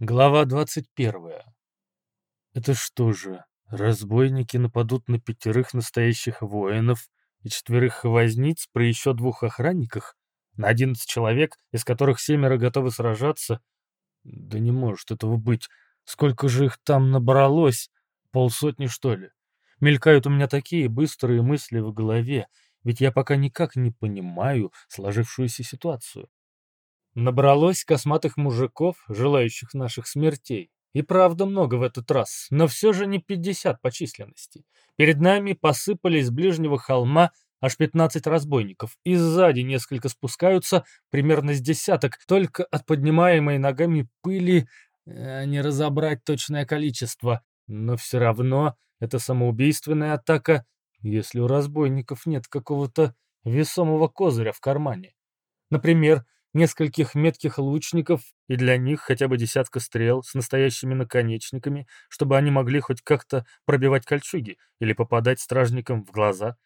Глава 21. Это что же, разбойники нападут на пятерых настоящих воинов и четверых возниц при еще двух охранниках? На одиннадцать человек, из которых семеро готовы сражаться? Да не может этого быть. Сколько же их там набралось? Полсотни, что ли? Мелькают у меня такие быстрые мысли в голове, ведь я пока никак не понимаю сложившуюся ситуацию. Набралось косматых мужиков, желающих наших смертей. И правда много в этот раз, но все же не 50 по численности. Перед нами посыпались с ближнего холма аж 15 разбойников, и сзади несколько спускаются, примерно с десяток, только от поднимаемой ногами пыли э, не разобрать точное количество. Но все равно это самоубийственная атака, если у разбойников нет какого-то весомого козыря в кармане. Например, нескольких метких лучников и для них хотя бы десятка стрел с настоящими наконечниками, чтобы они могли хоть как-то пробивать кольчуги или попадать стражникам в глаза.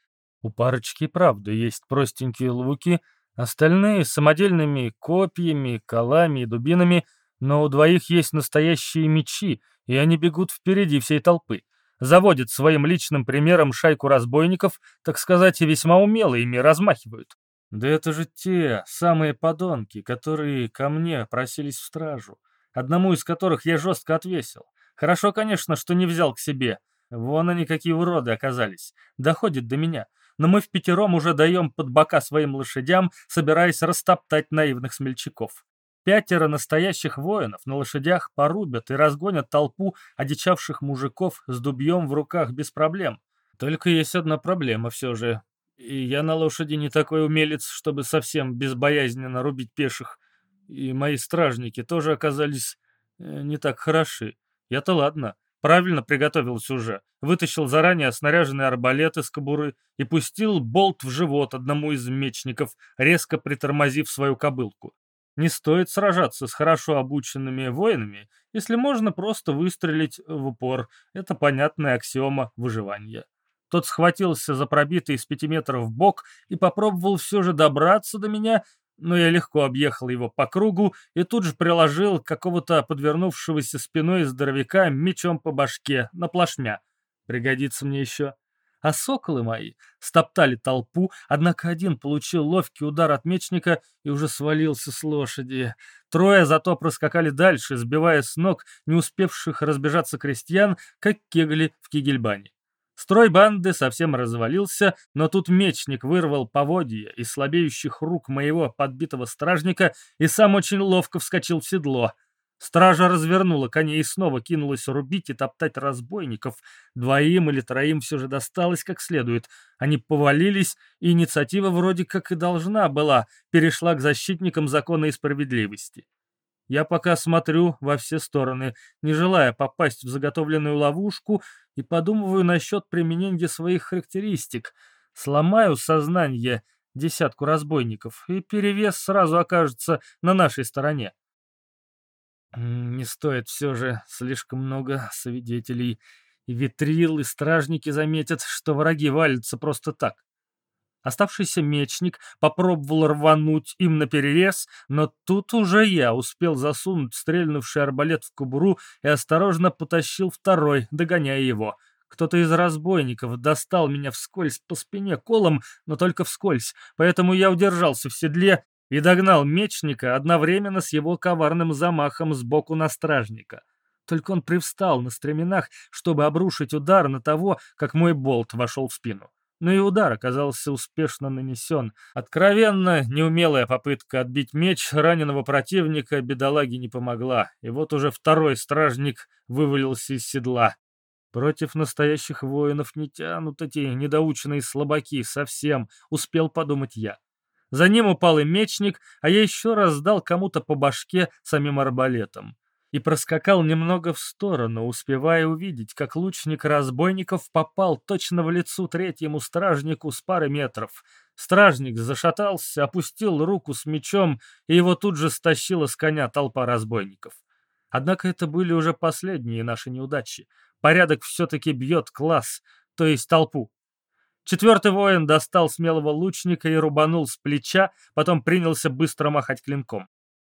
У парочки, правда, есть простенькие луки, остальные самодельными копьями, колами и дубинами, но у двоих есть настоящие мечи, и они бегут впереди всей толпы. Заводят своим личным примером шайку разбойников, так сказать, и весьма умело ими размахивают. Да это же те самые подонки, которые ко мне просились в стражу, одному из которых я жестко отвесил. Хорошо, конечно, что не взял к себе. Вон они какие уроды оказались. Доходит до меня. Но мы в пятером уже даем под бока своим лошадям, собираясь растоптать наивных смельчаков. Пятеро настоящих воинов на лошадях порубят и разгонят толпу одичавших мужиков с дубьем в руках без проблем. Только есть одна проблема все же. И я на лошади не такой умелец, чтобы совсем безбоязненно рубить пеших. И мои стражники тоже оказались э, не так хороши. Я-то ладно, правильно приготовился уже. Вытащил заранее снаряженный арбалет из кобуры и пустил болт в живот одному из мечников, резко притормозив свою кобылку. Не стоит сражаться с хорошо обученными воинами, если можно просто выстрелить в упор. Это понятная аксиома выживания. Тот схватился за пробитый из пяти метров бок и попробовал все же добраться до меня, но я легко объехал его по кругу и тут же приложил какого-то подвернувшегося спиной здоровяка мечом по башке на плашмя. Пригодится мне еще. А соколы мои стоптали толпу, однако один получил ловкий удар от мечника и уже свалился с лошади. Трое зато проскакали дальше, сбивая с ног не успевших разбежаться крестьян, как кегли в кигельбане. Строй банды совсем развалился, но тут мечник вырвал поводья из слабеющих рук моего подбитого стражника и сам очень ловко вскочил в седло. Стража развернула коней и снова кинулась рубить и топтать разбойников. Двоим или троим все же досталось как следует. Они повалились, и инициатива вроде как и должна была, перешла к защитникам закона и справедливости. Я пока смотрю во все стороны, не желая попасть в заготовленную ловушку, и подумываю насчет применения своих характеристик. Сломаю сознание десятку разбойников, и перевес сразу окажется на нашей стороне. Не стоит все же слишком много свидетелей. Витрил, и стражники заметят, что враги валятся просто так. Оставшийся мечник попробовал рвануть им наперерез, но тут уже я успел засунуть стрельнувший арбалет в кобуру и осторожно потащил второй, догоняя его. Кто-то из разбойников достал меня вскользь по спине колом, но только вскользь, поэтому я удержался в седле и догнал мечника одновременно с его коварным замахом сбоку на стражника. Только он привстал на стременах, чтобы обрушить удар на того, как мой болт вошел в спину но и удар оказался успешно нанесен. Откровенно неумелая попытка отбить меч раненого противника бедолаге не помогла, и вот уже второй стражник вывалился из седла. Против настоящих воинов не тянут эти недоученные слабаки совсем, успел подумать я. За ним упал и мечник, а я еще раз дал кому-то по башке самим арбалетом и проскакал немного в сторону, успевая увидеть, как лучник разбойников попал точно в лицо третьему стражнику с пары метров. Стражник зашатался, опустил руку с мечом, и его тут же стащила с коня толпа разбойников. Однако это были уже последние наши неудачи. Порядок все-таки бьет класс, то есть толпу. Четвертый воин достал смелого лучника и рубанул с плеча, потом принялся быстро махать клинком.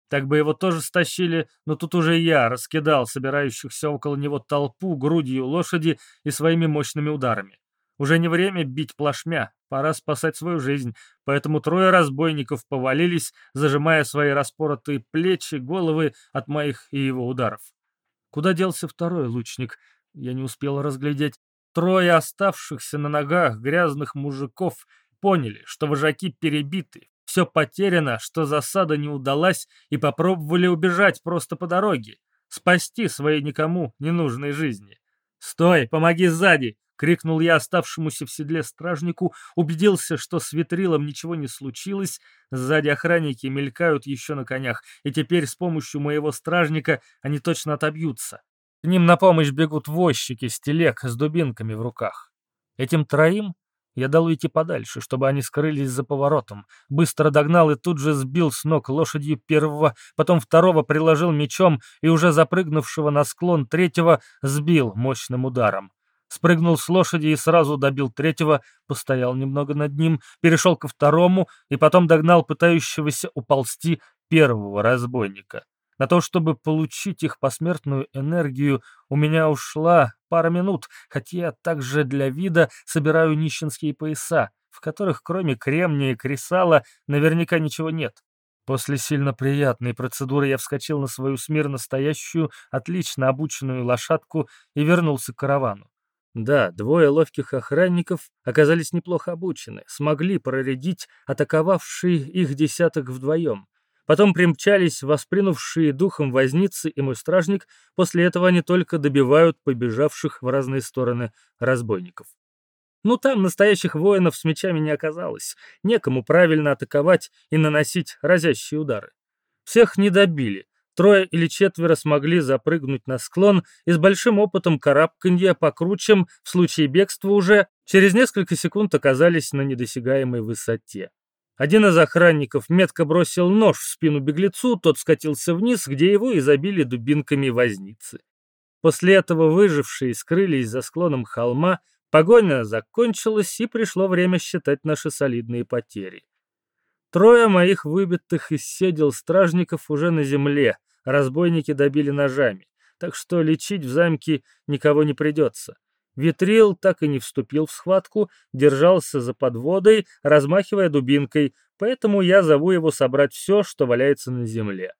Так бы его тоже стащили, но тут уже я раскидал собирающихся около него толпу грудью лошади и своими мощными ударами. Уже не время бить плашмя, пора спасать свою жизнь, поэтому трое разбойников повалились, зажимая свои распоротые плечи, головы от моих и его ударов. Куда делся второй лучник? Я не успел разглядеть. Трое оставшихся на ногах грязных мужиков поняли, что вожаки перебиты, все потеряно, что засада не удалась, и попробовали убежать просто по дороге, спасти свои никому ненужные жизни. «Стой, помоги сзади!» — крикнул я оставшемуся в седле стражнику, убедился, что с ветрилом ничего не случилось, сзади охранники мелькают еще на конях, и теперь с помощью моего стражника они точно отобьются. К ним на помощь бегут возчики с телег с дубинками в руках. Этим троим я дал уйти подальше, чтобы они скрылись за поворотом. Быстро догнал и тут же сбил с ног лошадью первого, потом второго приложил мечом и уже запрыгнувшего на склон третьего сбил мощным ударом. Спрыгнул с лошади и сразу добил третьего, постоял немного над ним, перешел ко второму и потом догнал пытающегося уползти первого разбойника. На то, чтобы получить их посмертную энергию, у меня ушла пара минут, хотя я также для вида собираю нищенские пояса, в которых кроме кремния и кресала наверняка ничего нет. После сильно приятной процедуры я вскочил на свою смирно стоящую, отлично обученную лошадку и вернулся к каравану. Да, двое ловких охранников оказались неплохо обучены, смогли проредить атаковавший их десяток вдвоем. Потом примчались воспринувшие духом возницы и мой стражник, после этого они только добивают побежавших в разные стороны разбойников. Ну, там настоящих воинов с мечами не оказалось, некому правильно атаковать и наносить разящие удары. Всех не добили, трое или четверо смогли запрыгнуть на склон и с большим опытом карабканья по кручам в случае бегства уже через несколько секунд оказались на недосягаемой высоте. Один из охранников метко бросил нож в спину беглецу, тот скатился вниз, где его и забили дубинками возницы. После этого выжившие скрылись за склоном холма, погоня закончилась, и пришло время считать наши солидные потери. Трое моих выбитых из седел стражников уже на земле, разбойники добили ножами, так что лечить в замке никого не придется. Витрил так и не вступил в схватку, держался за подводой, размахивая дубинкой, поэтому я зову его собрать все, что валяется на земле.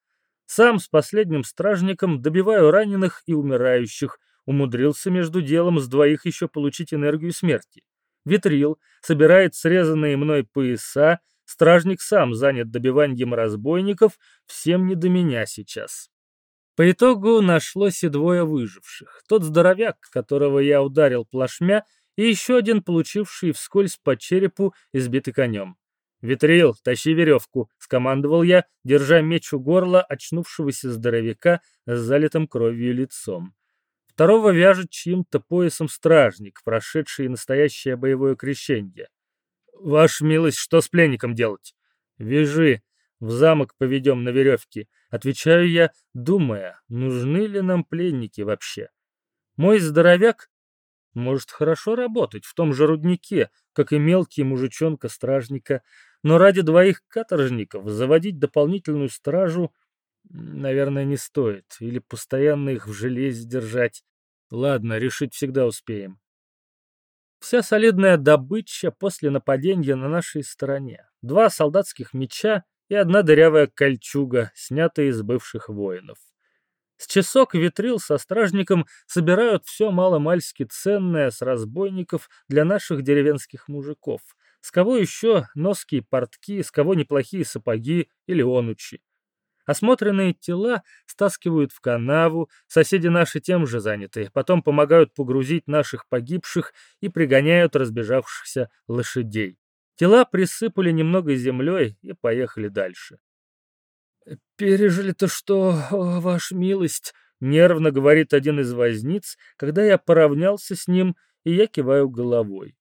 Сам с последним стражником добиваю раненых и умирающих, умудрился между делом с двоих еще получить энергию смерти. Витрил собирает срезанные мной пояса, стражник сам занят добиванием разбойников, всем не до меня сейчас. По итогу нашлось и двое выживших. Тот здоровяк, которого я ударил плашмя, и еще один, получивший вскользь по черепу, избитый конем. «Витрил, тащи веревку», — скомандовал я, держа меч у горла очнувшегося здоровяка с залитым кровью лицом. Второго вяжет чьим-то поясом стражник, прошедший настоящее боевое крещение. «Ваша милость, что с пленником делать?» «Вяжи, в замок поведем на веревке», — отвечаю я, думая, нужны ли нам пленники вообще. Мой здоровяк может хорошо работать в том же руднике, как и мелкий мужичонка-стражника, но ради двоих каторжников заводить дополнительную стражу, наверное, не стоит, или постоянно их в железе держать. Ладно, решить всегда успеем. Вся солидная добыча после нападения на нашей стороне. Два солдатских меча и одна дырявая кольчуга, снятая из бывших воинов. С часок витрил со стражником собирают все маломальски ценное с разбойников для наших деревенских мужиков. С кого еще носки и портки, с кого неплохие сапоги или онучи. Осмотренные тела стаскивают в канаву, соседи наши тем же заняты, потом помогают погрузить наших погибших и пригоняют разбежавшихся лошадей. Тела присыпали немного землей и поехали дальше. «Пережили-то что, ваша милость?» — нервно говорит один из возниц, когда я поравнялся с ним, и я киваю головой.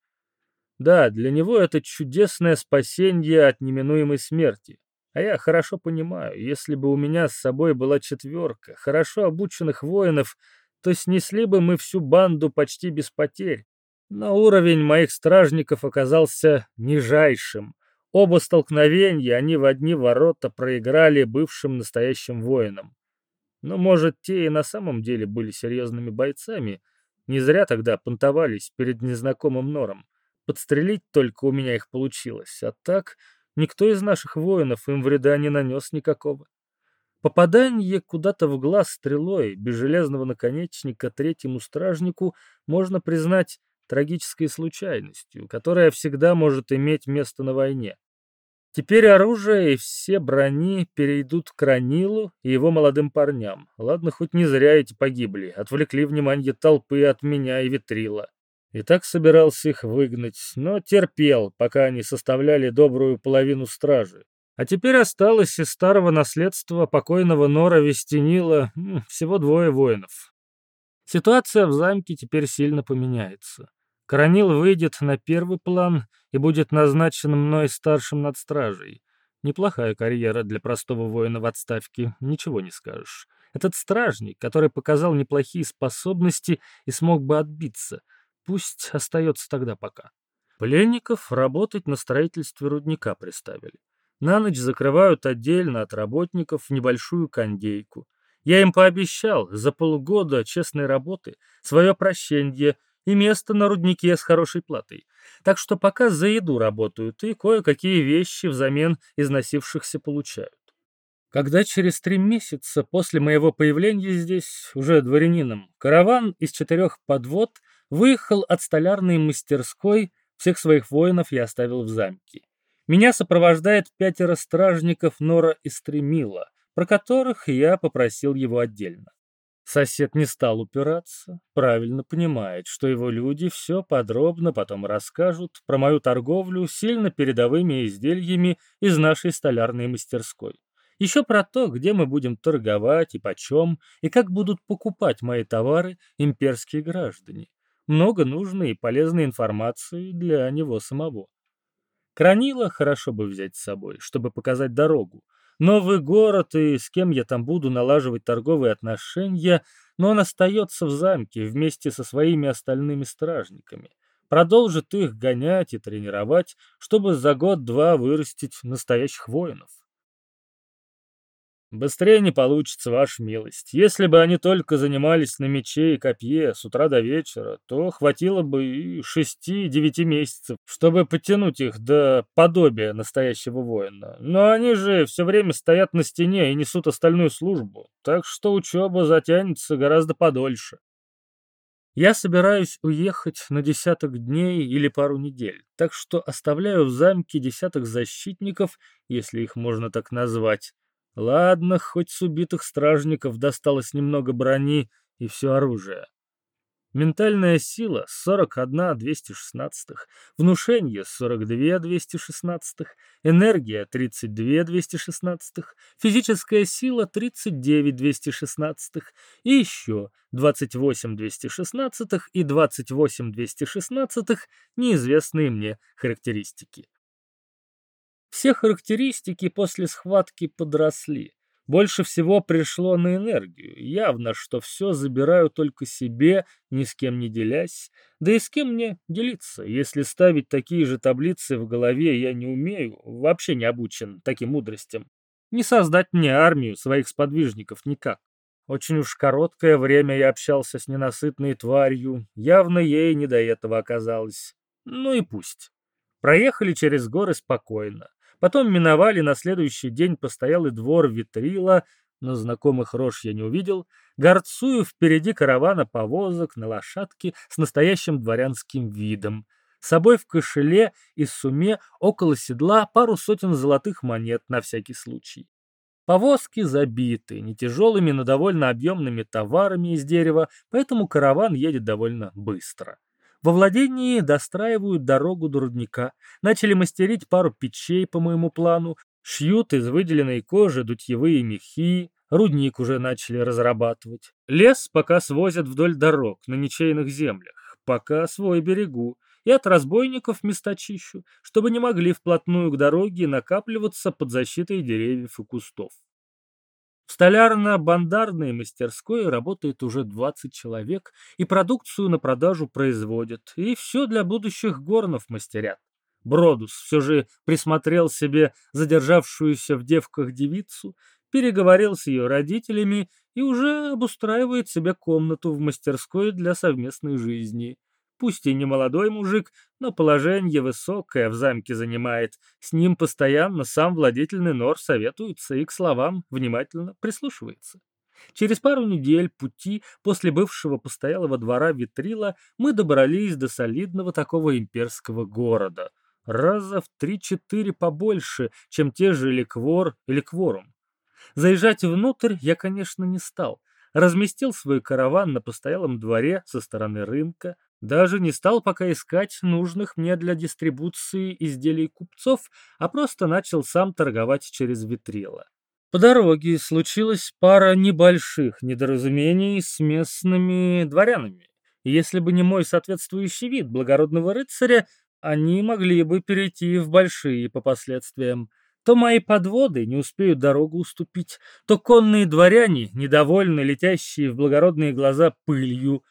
Да, для него это чудесное спасение от неминуемой смерти. А я хорошо понимаю, если бы у меня с собой была четверка хорошо обученных воинов, то снесли бы мы всю банду почти без потерь. Но уровень моих стражников оказался нижайшим. Оба столкновения они в одни ворота проиграли бывшим настоящим воинам. Но, может, те и на самом деле были серьезными бойцами. Не зря тогда понтовались перед незнакомым нором. Подстрелить только у меня их получилось, а так никто из наших воинов им вреда не нанес никакого. Попадание куда-то в глаз стрелой без железного наконечника третьему стражнику можно признать трагической случайностью, которая всегда может иметь место на войне. Теперь оружие и все брони перейдут к Ранилу и его молодым парням. Ладно, хоть не зря эти погибли, отвлекли внимание толпы от меня и Витрила. И так собирался их выгнать, но терпел, пока они составляли добрую половину стражи. А теперь осталось из старого наследства покойного Нора Вестенила всего двое воинов. Ситуация в замке теперь сильно поменяется. Коронил выйдет на первый план и будет назначен мной старшим над стражей. Неплохая карьера для простого воина в отставке, ничего не скажешь. Этот стражник, который показал неплохие способности и смог бы отбиться, пусть остается тогда пока. Пленников работать на строительстве рудника приставили. На ночь закрывают отдельно от работников небольшую кондейку. Я им пообещал за полгода честной работы свое прощение и место на руднике с хорошей платой. Так что пока за еду работают и кое-какие вещи взамен износившихся получают. Когда через три месяца после моего появления здесь, уже дворянином, караван из четырех подвод выехал от столярной мастерской, всех своих воинов я оставил в замке. Меня сопровождает пятеро стражников Нора и Стремила, про которых я попросил его отдельно. Сосед не стал упираться, правильно понимает, что его люди все подробно потом расскажут про мою торговлю сильно передовыми изделиями из нашей столярной мастерской. Еще про то, где мы будем торговать и почем, и как будут покупать мои товары имперские граждане. Много нужной и полезной информации для него самого. Кранила хорошо бы взять с собой, чтобы показать дорогу, новый город и с кем я там буду налаживать торговые отношения, но он остается в замке вместе со своими остальными стражниками. Продолжит их гонять и тренировать, чтобы за год-два вырастить настоящих воинов. Быстрее не получится, ваша милость. Если бы они только занимались на мече и копье с утра до вечера, то хватило бы и шести-девяти месяцев, чтобы потянуть их до подобия настоящего воина. Но они же все время стоят на стене и несут остальную службу, так что учеба затянется гораздо подольше. Я собираюсь уехать на десяток дней или пару недель, так что оставляю в замке десяток защитников, если их можно так назвать, Ладно, хоть с убитых стражников досталось немного брони и все оружие. Ментальная сила 41 216, внушение 42 216, энергия 32 216, физическая сила 39 216 и еще 28 216 и 28 216 неизвестные мне характеристики. Все характеристики после схватки подросли. Больше всего пришло на энергию. Явно, что все забираю только себе, ни с кем не делясь. Да и с кем мне делиться, если ставить такие же таблицы в голове я не умею, вообще не обучен таким мудростям. Не создать мне армию своих сподвижников никак. Очень уж короткое время я общался с ненасытной тварью, явно ей не до этого оказалось. Ну и пусть. Проехали через горы спокойно. Потом миновали на следующий день постоялый двор Витрила, но знакомых рож я не увидел, горцую впереди каравана повозок на лошадке с настоящим дворянским видом. С собой в кошеле и суме около седла пару сотен золотых монет на всякий случай. Повозки забиты, не тяжелыми, но довольно объемными товарами из дерева, поэтому караван едет довольно быстро. Во владении достраивают дорогу до рудника, начали мастерить пару печей по моему плану, шьют из выделенной кожи дутьевые мехи, рудник уже начали разрабатывать. Лес пока свозят вдоль дорог на ничейных землях, пока свой берегу, и от разбойников места чищу, чтобы не могли вплотную к дороге накапливаться под защитой деревьев и кустов. В столярно-бандарной мастерской работает уже 20 человек, и продукцию на продажу производят, и все для будущих горнов мастерят. Бродус все же присмотрел себе задержавшуюся в девках девицу, переговорил с ее родителями и уже обустраивает себе комнату в мастерской для совместной жизни. Пусть и не молодой мужик, но положение высокое в замке занимает. С ним постоянно сам владетельный нор советуется и к словам внимательно прислушивается. Через пару недель пути после бывшего постоялого двора Витрила мы добрались до солидного такого имперского города. Раза в три-четыре побольше, чем те же Ликвор или Кворум. Заезжать внутрь я, конечно, не стал. Разместил свой караван на постоялом дворе со стороны рынка, даже не стал пока искать нужных мне для дистрибуции изделий купцов, а просто начал сам торговать через витрила. По дороге случилась пара небольших недоразумений с местными дворянами. Если бы не мой соответствующий вид благородного рыцаря, они могли бы перейти в большие по последствиям. То мои подводы не успеют дорогу уступить, то конные дворяне, недовольны летящие в благородные глаза пылью.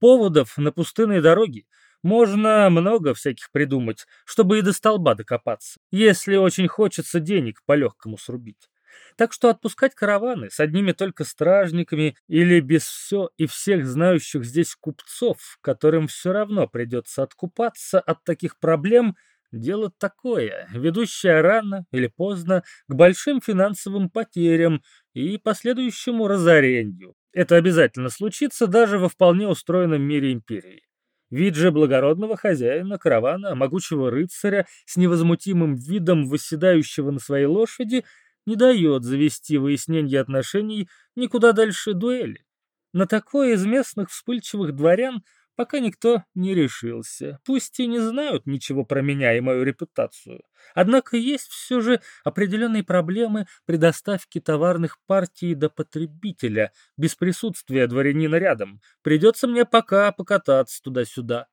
Поводов на пустынной дороге можно много всяких придумать, чтобы и до столба докопаться, если очень хочется денег по-легкому срубить. Так что отпускать караваны с одними только стражниками или без все и всех знающих здесь купцов, которым все равно придется откупаться от таких проблем, дело такое, ведущее рано или поздно к большим финансовым потерям и последующему разорению. Это обязательно случится даже во вполне устроенном мире империи. Вид же благородного хозяина каравана, могучего рыцаря с невозмутимым видом восседающего на своей лошади – не дает завести выяснение отношений никуда дальше дуэли. На такое из местных вспыльчивых дворян пока никто не решился. Пусть и не знают ничего про меня и мою репутацию. Однако есть все же определенные проблемы при доставке товарных партий до потребителя. Без присутствия дворянина рядом. Придется мне пока покататься туда-сюда.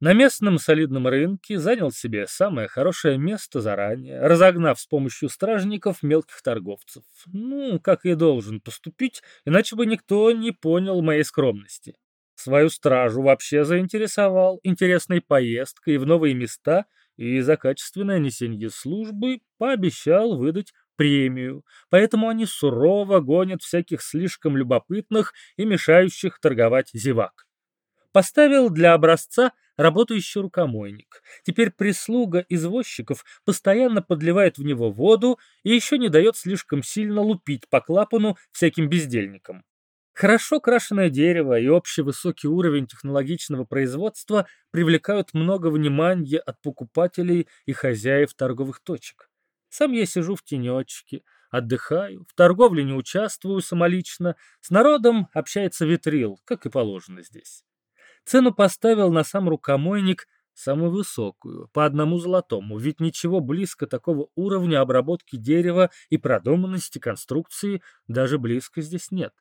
На местном солидном рынке занял себе самое хорошее место заранее, разогнав с помощью стражников мелких торговцев. Ну, как и должен поступить, иначе бы никто не понял моей скромности. Свою стражу вообще заинтересовал интересной поездкой в новые места и за качественное несение службы пообещал выдать премию, поэтому они сурово гонят всяких слишком любопытных и мешающих торговать зевак. Поставил для образца работающий рукомойник. Теперь прислуга извозчиков постоянно подливает в него воду и еще не дает слишком сильно лупить по клапану всяким бездельникам. Хорошо крашеное дерево и общий высокий уровень технологичного производства привлекают много внимания от покупателей и хозяев торговых точек. Сам я сижу в тенечке, отдыхаю, в торговле не участвую самолично, с народом общается витрил, как и положено здесь. Цену поставил на сам рукомойник самую высокую, по одному золотому, ведь ничего близко такого уровня обработки дерева и продуманности конструкции даже близко здесь нет.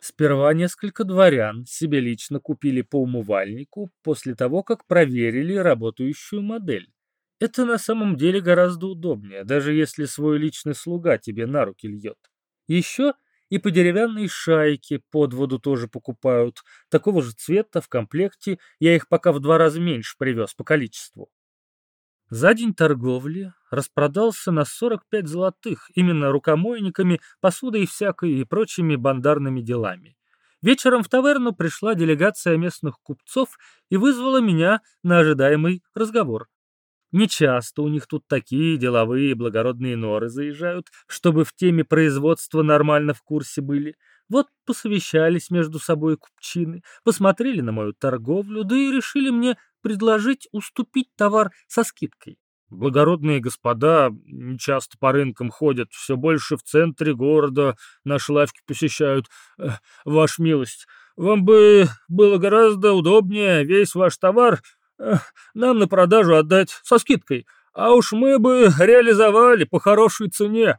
Сперва несколько дворян себе лично купили по умывальнику после того, как проверили работающую модель. Это на самом деле гораздо удобнее, даже если свой личный слуга тебе на руки льет. Еще и по деревянной шайке под воду тоже покупают. Такого же цвета в комплекте, я их пока в два раза меньше привез по количеству. За день торговли распродался на 45 золотых, именно рукомойниками, посудой всякой и прочими бандарными делами. Вечером в таверну пришла делегация местных купцов и вызвала меня на ожидаемый разговор. Нечасто у них тут такие деловые благородные норы заезжают, чтобы в теме производства нормально в курсе были. Вот посовещались между собой купчины, посмотрели на мою торговлю, да и решили мне предложить уступить товар со скидкой. Благородные господа часто по рынкам ходят, все больше в центре города наши лавки посещают. Ваша милость, вам бы было гораздо удобнее весь ваш товар нам на продажу отдать со скидкой, а уж мы бы реализовали по хорошей цене.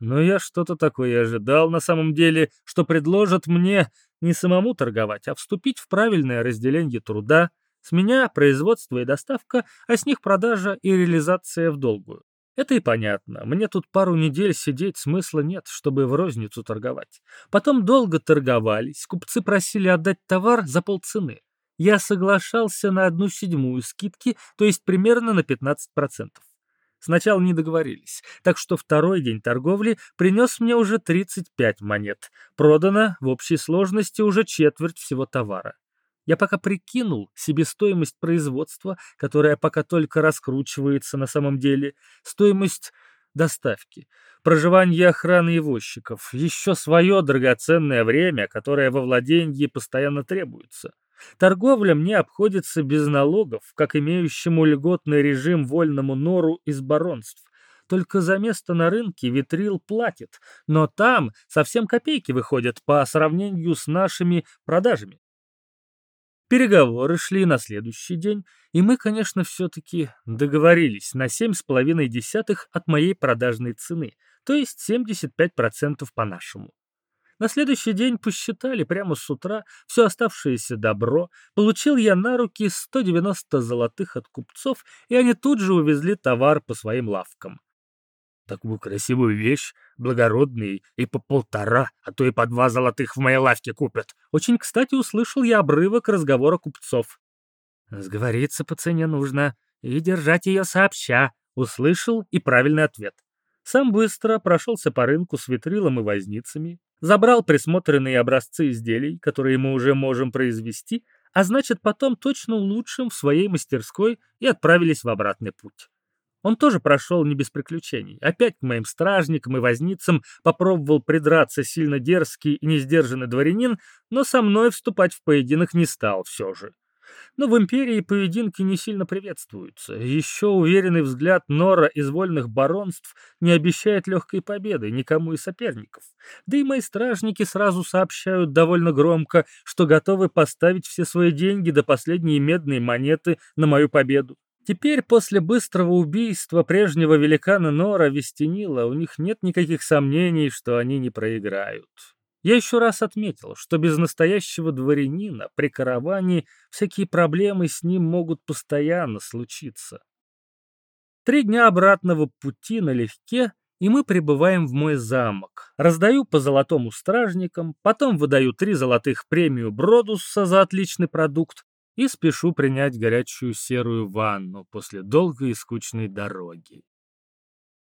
Но я что-то такое ожидал на самом деле, что предложат мне не самому торговать, а вступить в правильное разделение труда, с меня производство и доставка, а с них продажа и реализация в долгую. Это и понятно. Мне тут пару недель сидеть смысла нет, чтобы в розницу торговать. Потом долго торговались, купцы просили отдать товар за полцены. я соглашался на одну седьмую скидки, то есть примерно на 15%. Сначала не договорились, так что второй день торговли принес мне уже 35 монет. Продано в общей сложности уже четверть всего товара. Я пока прикинул себестоимость производства, которая пока только раскручивается на самом деле, стоимость доставки, проживание охраны и возчиков, еще свое драгоценное время, которое во владении постоянно требуется. Торговля мне обходится без налогов, как имеющему льготный режим вольному нору из баронств. Только за место на рынке витрил платит, но там совсем копейки выходят по сравнению с нашими продажами. Переговоры шли на следующий день, и мы, конечно, все-таки договорились на 7,5 от моей продажной цены, то есть 75% по-нашему. На следующий день посчитали прямо с утра все оставшееся добро. Получил я на руки 190 золотых от купцов, и они тут же увезли товар по своим лавкам. Такую красивую вещь, благородные, и по полтора, а то и по два золотых в моей лавке купят. Очень кстати услышал я обрывок разговора купцов. Сговориться по цене нужно и держать ее сообща. Услышал и правильный ответ. Сам быстро прошелся по рынку с витрилом и возницами, забрал присмотренные образцы изделий, которые мы уже можем произвести, а значит потом точно улучшим в своей мастерской и отправились в обратный путь. Он тоже прошел не без приключений. Опять к моим стражникам и возницам попробовал придраться сильно дерзкий и несдержанный дворянин, но со мной вступать в поединок не стал все же. Но в империи поединки не сильно приветствуются. Еще уверенный взгляд Нора из вольных баронств не обещает легкой победы никому из соперников. Да и мои стражники сразу сообщают довольно громко, что готовы поставить все свои деньги до последней медной монеты на мою победу. Теперь, после быстрого убийства прежнего великана Нора Вестенила, у них нет никаких сомнений, что они не проиграют. Я еще раз отметил, что без настоящего дворянина при караване всякие проблемы с ним могут постоянно случиться. Три дня обратного пути налегке, и мы прибываем в мой замок. Раздаю по золотому стражникам, потом выдаю три золотых премию Бродуса за отличный продукт и спешу принять горячую серую ванну после долгой и скучной дороги.